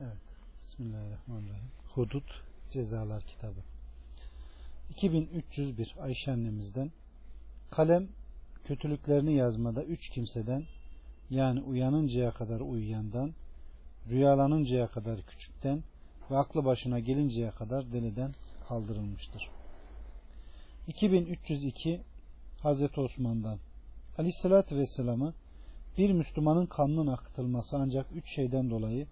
Evet. Bismillahirrahmanirrahim. Hudut Cezalar Kitabı. 2301 Ayşe annemizden kalem kötülüklerini yazmada üç kimseden yani uyanıncaya kadar uyuyandan, rüyalanıncaya kadar küçükten ve aklı başına gelinceye kadar deliden kaldırılmıştır. 2302 Hazreti Osman'dan Aleyhisselatü Vesselam'ı bir Müslümanın kanının akıtılması ancak üç şeyden dolayı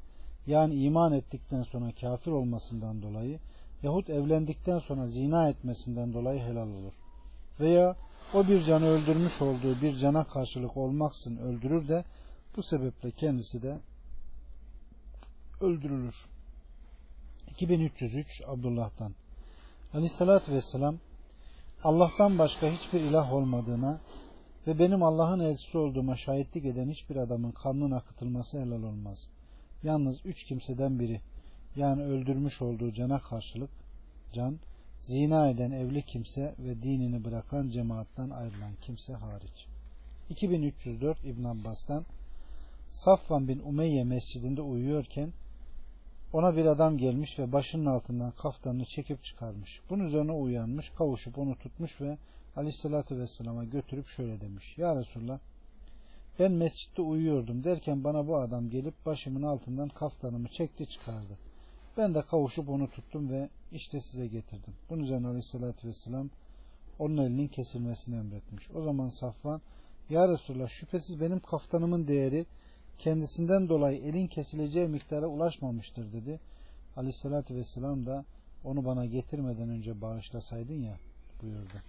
yani iman ettikten sonra kafir olmasından dolayı yahut evlendikten sonra zina etmesinden dolayı helal olur. Veya o bir canı öldürmüş olduğu bir cana karşılık olmaksın öldürür de bu sebeple kendisi de öldürülür. 2303 Abdullah'tan Aleyhissalatü Vesselam Allah'tan başka hiçbir ilah olmadığına ve benim Allah'ın elçisi olduğuma şahitlik eden hiçbir adamın kanının akıtılması helal olmaz. Yalnız üç kimseden biri yani öldürmüş olduğu cana karşılık can, zina eden evli kimse ve dinini bırakan cemaatten ayrılan kimse hariç. 2304 İbn Abbas'tan Safvan bin Umeyye mescidinde uyuyorken ona bir adam gelmiş ve başının altından kaftanını çekip çıkarmış. Bunun üzerine uyanmış, kavuşup onu tutmuş ve aleyhissalatü vesselama götürüp şöyle demiş. Ya Resulallah ben mescitte uyuyordum derken bana bu adam gelip başımın altından kaftanımı çekti çıkardı. Ben de kavuşup onu tuttum ve işte size getirdim. Bunun üzerine aleyhissalatü vesselam onun elinin kesilmesini emretmiş. O zaman Safvan Ya Resulallah şüphesiz benim kaftanımın değeri kendisinden dolayı elin kesileceği miktara ulaşmamıştır dedi. Aleyhissalatü vesselam da onu bana getirmeden önce bağışlasaydın ya buyurdu.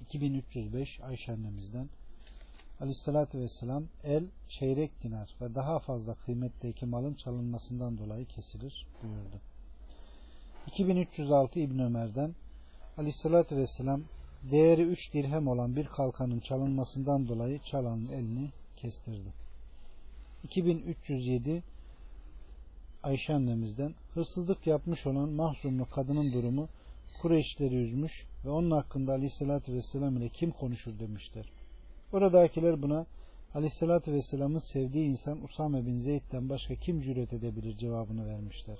2305 Ayşe annemizden Aleyhissalatü vesselam el çeyrek dinar ve daha fazla kıymetteki malın çalınmasından dolayı kesilir buyurdu. 2306 İbn Ömer'den Aleyhissalatü vesselam değeri 3 dirhem olan bir kalkanın çalınmasından dolayı çalanın elini kestirdi. 2307 Ayşe annemizden hırsızlık yapmış olan mahzumlu kadının durumu Kureyşleri üzmüş ve onun hakkında aleyhissalatü vesselam ile kim konuşur demişler. Oradakiler buna aleyhissalatü vesselamın sevdiği insan Usame bin Zeyd'den başka kim cüret edebilir cevabını vermişler.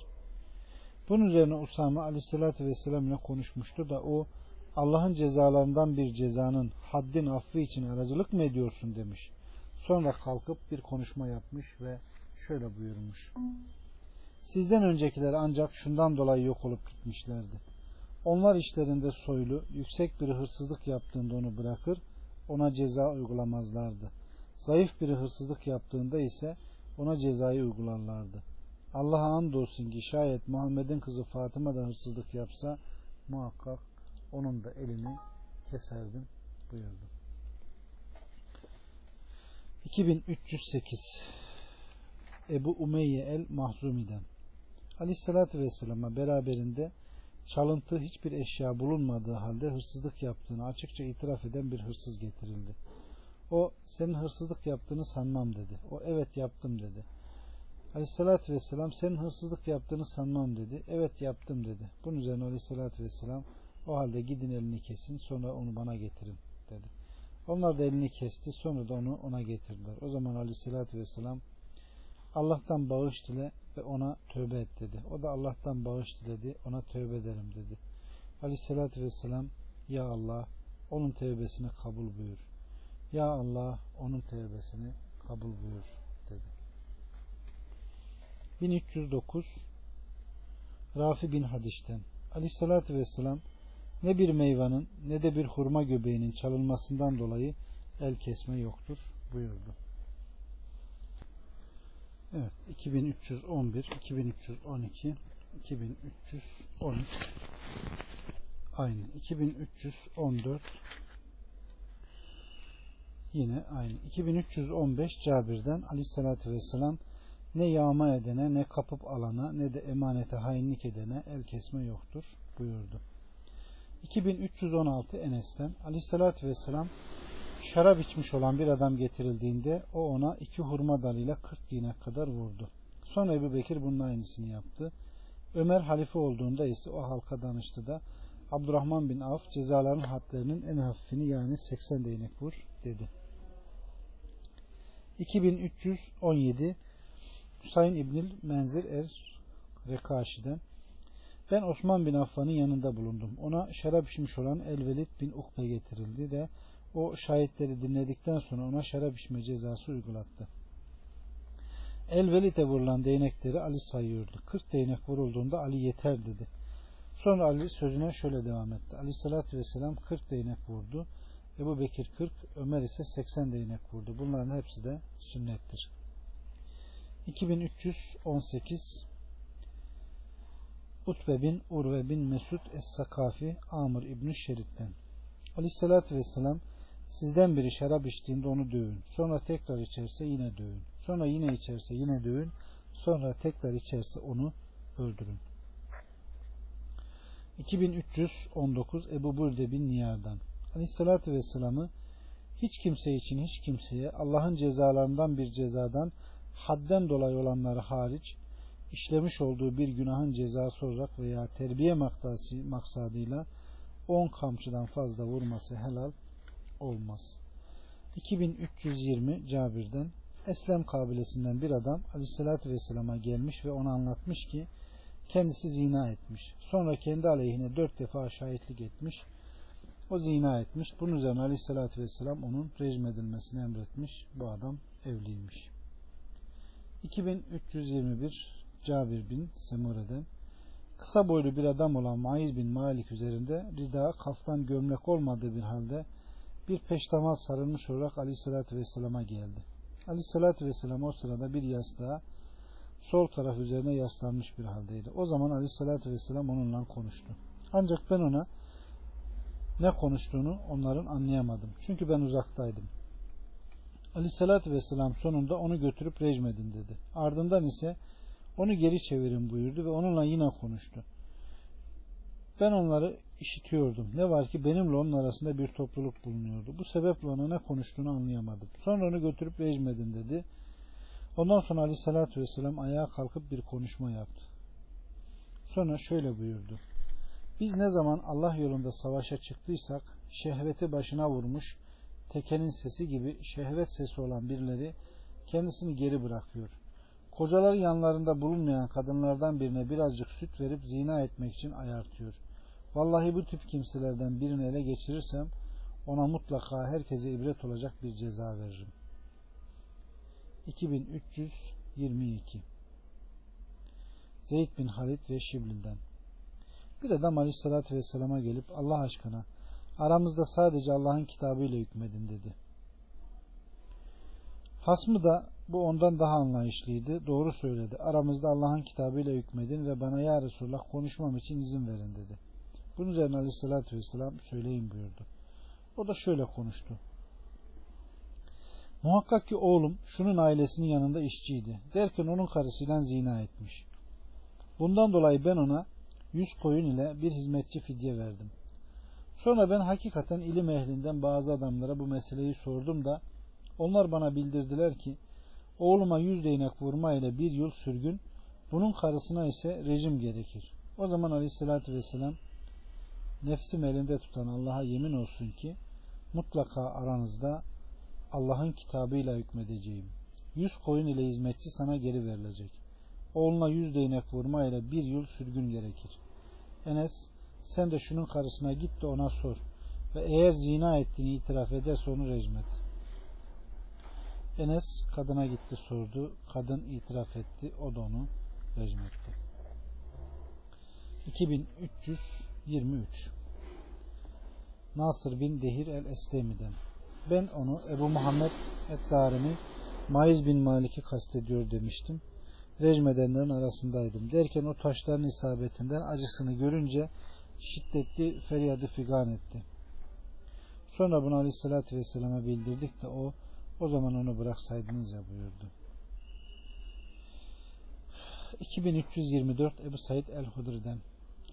Bunun üzerine Usame aleyhissalatü vesselam ile konuşmuştu da o Allah'ın cezalarından bir cezanın haddin affı için aracılık mı ediyorsun demiş. Sonra kalkıp bir konuşma yapmış ve şöyle buyurmuş. Sizden öncekiler ancak şundan dolayı yok olup gitmişlerdi. Onlar işlerinde soylu, yüksek bir hırsızlık yaptığında onu bırakır, ona ceza uygulamazlardı. Zayıf biri hırsızlık yaptığında ise ona cezayı uygularlardı. Allah'a andolsun ki şayet Muhammed'in kızı Fatıma da hırsızlık yapsa muhakkak onun da elini keserdim buyurdu. 2308 Ebu Umeyye el Mahzumi'den Aleyhisselatü Vesselam'a beraberinde çalıntı hiçbir eşya bulunmadığı halde hırsızlık yaptığını açıkça itiraf eden bir hırsız getirildi. O senin hırsızlık yaptığını sanmam dedi. O evet yaptım dedi. Aleyhissalatü vesselam senin hırsızlık yaptığını sanmam dedi. Evet yaptım dedi. Bunun üzerine aleyhissalatü vesselam o halde gidin elini kesin sonra onu bana getirin dedi. Onlar da elini kesti sonra da onu ona getirdiler. O zaman aleyhissalatü vesselam Allah'tan bağış dile ve ona tövbe et dedi. O da Allah'tan bağış diledi, ona tövbe ederim dedi. Aleyhissalatü vesselam Ya Allah onun tövbesini kabul buyur. Ya Allah onun tövbesini kabul buyur dedi. 1309 Rafi bin Hadiş'ten Aleyhissalatü vesselam ne bir meyvanın ne de bir hurma göbeğinin çalınmasından dolayı el kesme yoktur buyurdu. Evet 2311 2312 2313 aynı. 2314 yine aynı. 2315 Cabir'den Ali sallallahu vesselam ne yağma edene ne kapıp alana ne de emanete hainlik edene el kesme yoktur buyurdu. 2316 Enes'ten Ali sallallahu vesselam şarap içmiş olan bir adam getirildiğinde o ona iki hurma dalıyla 40 dinar kadar vurdu. Sonra Ebu Bekir bunun aynısını yaptı. Ömer halife olduğunda ise o halka danıştı da Abdurrahman bin Avf cezaların hadlerinin en hafifini yani 80 değnek vur dedi. 2317 Hüsayin İbnil Menzir Er Rekaşi'den ben Osman bin Affan'ın yanında bulundum. Ona şarap içmiş olan Elvelid bin Ukbe getirildi de o şahitleri dinledikten sonra ona şarap içme cezası uygulattı. Elvelid'e vurulan değnekleri Ali sayıyordu. 40 değnek vurulduğunda Ali yeter dedi. Sonra Ali sözüne şöyle devam etti. Ali sallallahu vesselam 40 değnek vurdu. Ebu Bekir 40, Ömer ise 80 değnek vurdu. Bunların hepsi de sünnettir. 2318 Utbe bin Urve bin Mesud Es-Sakafi Amr İbni Şerit'ten Aleyhissalatü Vesselam sizden biri şarap içtiğinde onu dövün. Sonra tekrar içerse yine dövün. Sonra yine içerse yine dövün. Sonra tekrar içerse onu öldürün. 2319 Ebu Burde bin Niyar'dan Aleyhissalatü Vesselam'ı hiç kimse için hiç kimseye Allah'ın cezalarından bir cezadan hadden dolayı olanları hariç işlemiş olduğu bir günahın cezası olarak veya terbiye maksadıyla 10 kamçıdan fazla vurması helal olmaz. 2320 Cabir'den Eslem kabilesinden bir adam Aleyhisselatü Vesselam'a gelmiş ve ona anlatmış ki kendisi zina etmiş. Sonra kendi aleyhine dört defa şahitlik etmiş. O zina etmiş. Bunun üzerine Aleyhisselatü Vesselam onun rejim edilmesini emretmiş. Bu adam evliymiş. 2321 Cabir bin Semure'den kısa boylu bir adam olan Maiz bin Malik üzerinde rida, kaftan, gömlek olmadığı bir halde bir peştemal sarılmış olarak Aleyhisselatü Vesselam'a geldi. Aleyhisselatü Vesselam o sırada bir yastığa sol taraf üzerine yaslanmış bir haldeydi. O zaman Aleyhisselatü Vesselam onunla konuştu. Ancak ben ona ne konuştuğunu onların anlayamadım. Çünkü ben uzaktaydım. Aleyhisselatü Vesselam sonunda onu götürüp rejmedin dedi. Ardından ise onu geri çevirin buyurdu ve onunla yine konuştu. Ben onları işitiyordum. Ne var ki benimle onun arasında bir topluluk bulunuyordu. Bu sebeple ona ne konuştuğunu anlayamadım. Sonra onu götürüp rejmedin dedi. Ondan sonra aleyhissalatü vesselam ayağa kalkıp bir konuşma yaptı. Sonra şöyle buyurdu. Biz ne zaman Allah yolunda savaşa çıktıysak şehveti başına vurmuş tekenin sesi gibi şehvet sesi olan birileri kendisini geri bırakıyor. Kocaları yanlarında bulunmayan kadınlardan birine birazcık süt verip zina etmek için ayartıyor. Vallahi bu tip kimselerden birini ele geçirirsem ona mutlaka herkese ibret olacak bir ceza veririm. 2322 Zeyd bin Halid ve Şiblin'den Bir adam aleyhissalatü vesselama gelip Allah aşkına aramızda sadece Allah'ın kitabıyla hükmedin dedi. Hasmı da bu ondan daha anlayışlıydı. Doğru söyledi. Aramızda Allah'ın kitabıyla hükmedin ve bana ya Resulullah konuşmam için izin verin dedi. Bunun üzerine aleyhissalatü vesselam söyleyin buyurdu. O da şöyle konuştu. Muhakkak ki oğlum şunun ailesinin yanında işçiydi. Derken onun karısıyla zina etmiş. Bundan dolayı ben ona yüz koyun ile bir hizmetçi fidye verdim. Sonra ben hakikaten ilim ehlinden bazı adamlara bu meseleyi sordum da onlar bana bildirdiler ki oğluma yüz değnek vurma ile bir yıl sürgün bunun karısına ise rejim gerekir. O zaman aleyhissalatü vesselam nefsim elinde tutan Allah'a yemin olsun ki mutlaka aranızda Allah'ın kitabıyla hükmedeceğim. Yüz koyun ile hizmetçi sana geri verilecek. Oğluna yüz değnek vurma ile bir yıl sürgün gerekir. Enes, sen de şunun karısına git de ona sor. Ve eğer zina ettiğini itiraf ederse onu rejim et. Enes kadına gitti sordu. Kadın itiraf etti. O da onu rejim etti. 2300 23 Nasır bin Dehir el-Eslemi'den ben onu Ebu Muhammed Eddarimi Maiz bin Malik'i kastediyor demiştim. Rejim Recmedenlerin arasındaydım. Derken o taşların isabetinden acısını görünce şiddetli feryadı figan etti. Sonra bunu Aleyhisselatü Vesselam'a bildirdik de o o zaman onu bıraksaydınız ya buyurdu. 2324 Ebu Said El-Hudri'den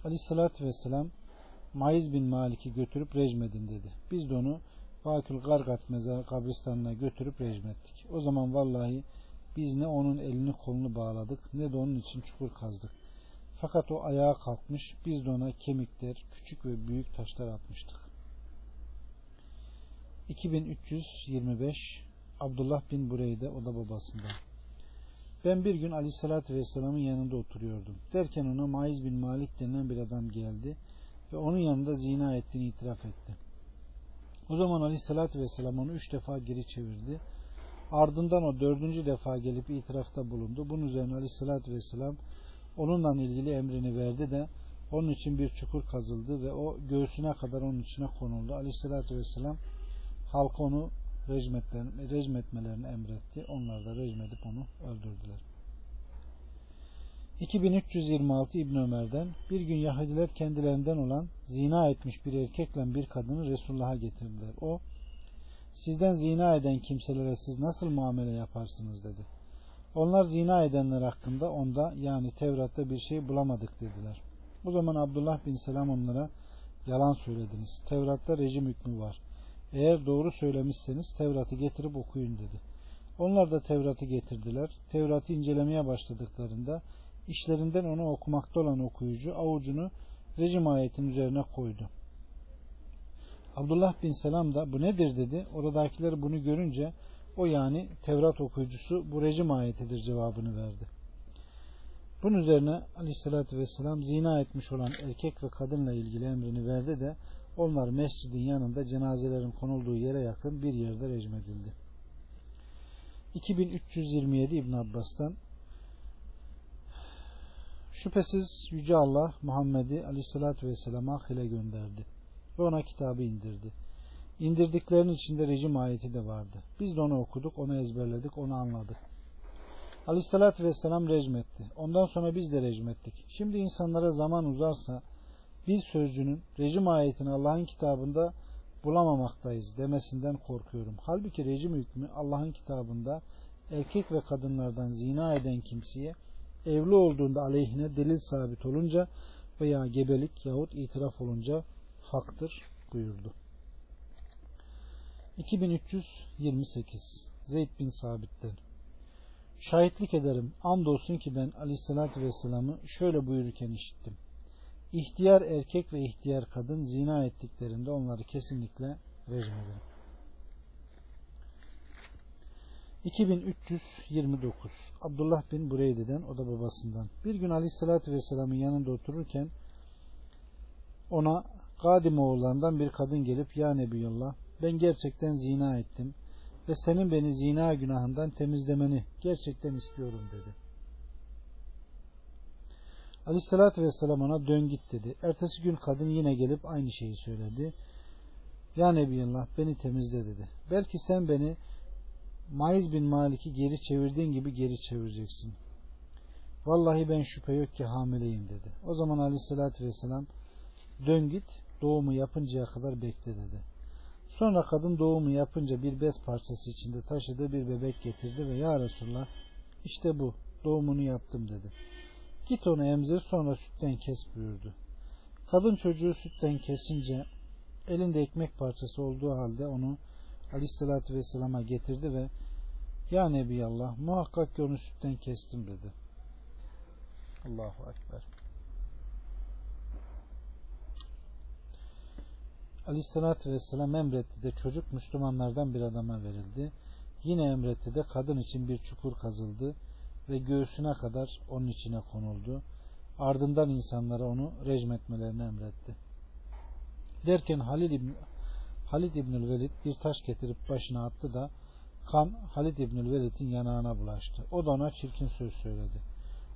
Aleyhisselatü Vesselam Maiz bin Malik'i götürüp rejmedin dedi. Biz de onu Vakül Gargat mezar kabristanına götürüp rejmettik. O zaman vallahi biz ne onun elini kolunu bağladık ne de onun için çukur kazdık. Fakat o ayağa kalkmış biz de ona kemikler, küçük ve büyük taşlar atmıştık. 2325 Abdullah bin Bureyde o da babasından. Ben bir gün Aleyhisselatü Vesselam'ın yanında oturuyordum. Derken ona Maiz bin Malik denilen bir adam geldi ve onun yanında zina ettiğini itiraf etti. O zaman Aleyhisselatü Vesselam onu üç defa geri çevirdi. Ardından o dördüncü defa gelip itirafta bulundu. Bunun üzerine Aleyhisselatü Vesselam onunla ilgili emrini verdi de onun için bir çukur kazıldı ve o göğsüne kadar onun içine konuldu. Aleyhisselatü Vesselam halk onu rejmetmelerini emretti. Onlar da rejmedip onu öldürdüler. 2326 İbn Ömer'den bir gün Yahudiler kendilerinden olan zina etmiş bir erkekle bir kadını Resulullah'a getirdiler. O sizden zina eden kimselere siz nasıl muamele yaparsınız dedi. Onlar zina edenler hakkında onda yani Tevrat'ta bir şey bulamadık dediler. O zaman Abdullah bin Selam onlara yalan söylediniz. Tevrat'ta rejim hükmü var. Eğer doğru söylemişseniz Tevrat'ı getirip okuyun dedi. Onlar da Tevrat'ı getirdiler. Tevrat'ı incelemeye başladıklarında işlerinden onu okumakta olan okuyucu avucunu rejim ayetin üzerine koydu. Abdullah bin Selam da bu nedir dedi. Oradakiler bunu görünce o yani Tevrat okuyucusu bu rejim ayetidir cevabını verdi. Bunun üzerine aleyhissalatü vesselam zina etmiş olan erkek ve kadınla ilgili emrini verdi de onlar mescidin yanında cenazelerin konulduğu yere yakın bir yerde rejmedildi. 2327 İbn Abbas'tan Şüphesiz Yüce Allah Muhammed'i aleyhissalatü vesselama hile gönderdi ve ona kitabı indirdi. İndirdiklerinin içinde rejim ayeti de vardı. Biz de onu okuduk, onu ezberledik, onu anladık. Aleyhissalatü vesselam rejmetti. Ondan sonra biz de rejmettik. Şimdi insanlara zaman uzarsa bir sözcünün rejim ayetini Allah'ın kitabında bulamamaktayız demesinden korkuyorum. Halbuki rejim hükmü Allah'ın kitabında erkek ve kadınlardan zina eden kimseye evli olduğunda aleyhine delil sabit olunca veya gebelik yahut itiraf olunca haktır buyurdu. 2328 Zeyd bin Sabit'ten Şahitlik ederim. Andolsun ki ben aleyhissalatü vesselam'ı şöyle buyururken işittim. İhtiyar erkek ve ihtiyar kadın zina ettiklerinde onları kesinlikle rejim edin. 2329 Abdullah bin Bureyde'den o da babasından. Bir gün Aleyhisselatü Vesselam'ın yanında otururken ona Kadim oğullarından bir kadın gelip Ya Nebiyullah ben gerçekten zina ettim ve senin beni zina günahından temizlemeni gerçekten istiyorum dedi. Aleyhissalatü vesselam ona dön git dedi. Ertesi gün kadın yine gelip aynı şeyi söyledi. Ya Nebiyullah beni temizle dedi. Belki sen beni Maiz bin Malik'i geri çevirdiğin gibi geri çevireceksin. Vallahi ben şüphe yok ki hamileyim dedi. O zaman aleyhissalatü vesselam dön git doğumu yapıncaya kadar bekle dedi. Sonra kadın doğumu yapınca bir bez parçası içinde taşıdığı bir bebek getirdi ve ya Resulallah işte bu doğumunu yaptım dedi. Git onu emzir sonra sütten kes buyurdu. Kadın çocuğu sütten kesince elinde ekmek parçası olduğu halde onu Aleyhisselatü Vesselam'a getirdi ve Ya Nebiyallah muhakkak ki onu sütten kestim dedi. Allahu Ekber. Aleyhisselatü Vesselam emretti de çocuk Müslümanlardan bir adama verildi. Yine emretti de kadın için bir çukur kazıldı ve göğsüne kadar onun içine konuldu. Ardından insanlara onu rejmetmelerini emretti. Derken Halil İbni Halid İbnül Velid bir taş getirip başına attı da kan Halid İbnül Velid'in yanağına bulaştı. O da ona çirkin söz söyledi.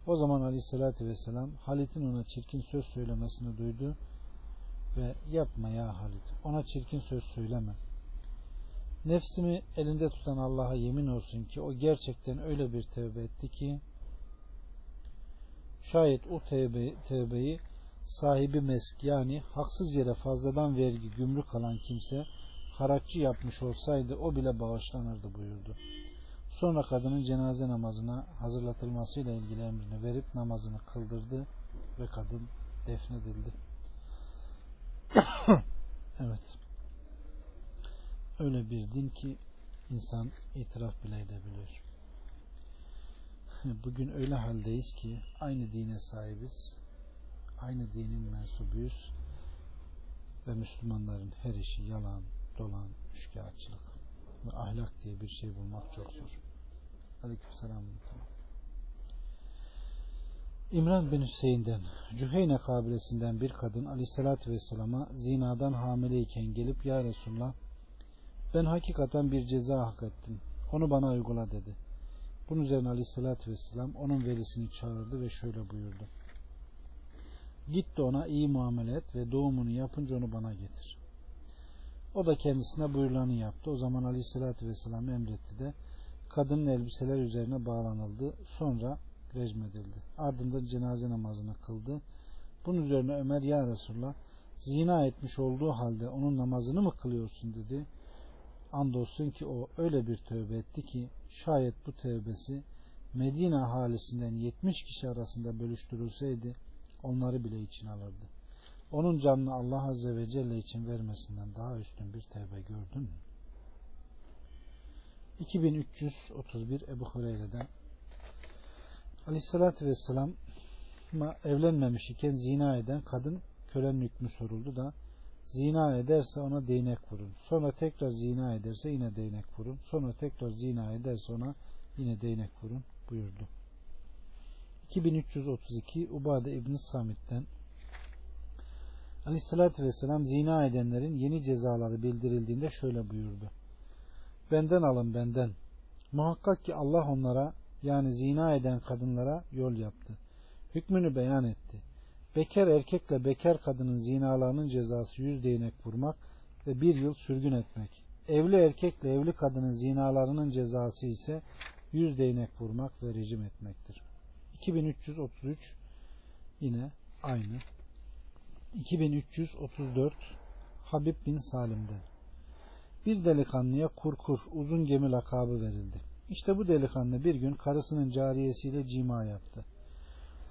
O zaman Aleyhisselatü Vesselam Halid'in ona çirkin söz söylemesini duydu ve yapma ya Halid ona çirkin söz söyleme. Nefsimi elinde tutan Allah'a yemin olsun ki o gerçekten öyle bir tevbe etti ki şayet o tevbe, tevbeyi sahibi mesk yani haksız yere fazladan vergi gümrük alan kimse harakçı yapmış olsaydı o bile bağışlanırdı buyurdu. Sonra kadının cenaze namazına hazırlatılmasıyla ilgili emrini verip namazını kıldırdı ve kadın defnedildi. evet. Öyle bir din ki insan itiraf bile edebilir. Bugün öyle haldeyiz ki aynı dine sahibiz aynı dinin mensubuyuz ve Müslümanların her işi yalan, dolan, şikayetçilik ve ahlak diye bir şey bulmak çok zor. Aleyküm selam. İmran bin Hüseyin'den Cüheyne kabilesinden bir kadın aleyhissalatü vesselama zinadan hamileyken gelip ya Resulullah ben hakikaten bir ceza hak ettim. Onu bana uygula dedi. Bunun üzerine aleyhissalatü vesselam onun velisini çağırdı ve şöyle buyurdu. Git de ona iyi muamele et ve doğumunu yapınca onu bana getir. O da kendisine buyurulanı yaptı. O zaman aleyhissalatü vesselam emretti de kadının elbiseler üzerine bağlanıldı. Sonra rejmedildi. Ardından cenaze namazını kıldı. Bunun üzerine Ömer ya Resulullah zina etmiş olduğu halde onun namazını mı kılıyorsun dedi. Andolsun ki o öyle bir tövbe etti ki şayet bu tövbesi Medine ahalisinden 70 kişi arasında bölüştürülseydi onları bile için alırdı. Onun canını Allah Azze ve Celle için vermesinden daha üstün bir tevbe gördün mü? 2331 Ebu Hureyre'den Aleyhissalatü Vesselam evlenmemiş iken zina eden kadın kölenin hükmü soruldu da zina ederse ona değnek vurun. Sonra tekrar zina ederse yine değnek vurun. Sonra tekrar zina ederse ona yine değnek vurun buyurdu. 2332 Ubade İbni Samit'ten Aleyhissalatü Vesselam zina edenlerin yeni cezaları bildirildiğinde şöyle buyurdu. Benden alın benden. Muhakkak ki Allah onlara yani zina eden kadınlara yol yaptı. Hükmünü beyan etti. Bekar erkekle bekar kadının zinalarının cezası yüz değnek vurmak ve bir yıl sürgün etmek. Evli erkekle evli kadının zinalarının cezası ise yüz değnek vurmak ve rejim etmektir. 2333 yine aynı. 2334 Habib bin Salim'den bir delikanlıya kurkur uzun gemi lakabı verildi. İşte bu delikanlı bir gün karısının cariyesiyle cima yaptı.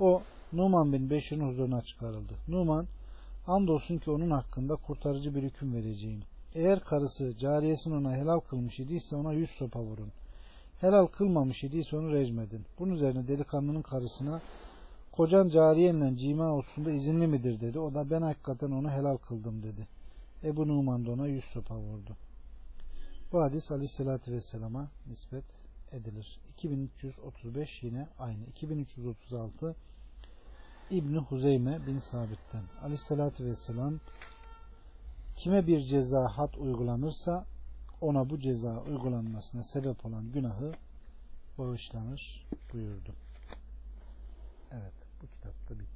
O Numan bin Beşir'in huzuruna çıkarıldı. Numan andolsun ki onun hakkında kurtarıcı bir hüküm vereceğim. Eğer karısı cariyesini ona helal kılmış idiyse ona yüz sopa vurun. Helal kılmamış idiyse onu rejmedin. Bunun üzerine delikanlının karısına kocan cariyenle cima hususunda izinli midir dedi. O da ben hakikaten onu helal kıldım dedi. Ebu Numan da ona yüz sopa vurdu. Bu hadis aleyhissalatü vesselama nispet edilir. 2335 yine aynı. 2336 İbni Huzeyme bin Sabit'ten aleyhissalatü vesselam kime bir ceza hat uygulanırsa ona bu ceza uygulanmasına sebep olan günahı bağışlanır buyurdu. Evet bu kitapta bitti.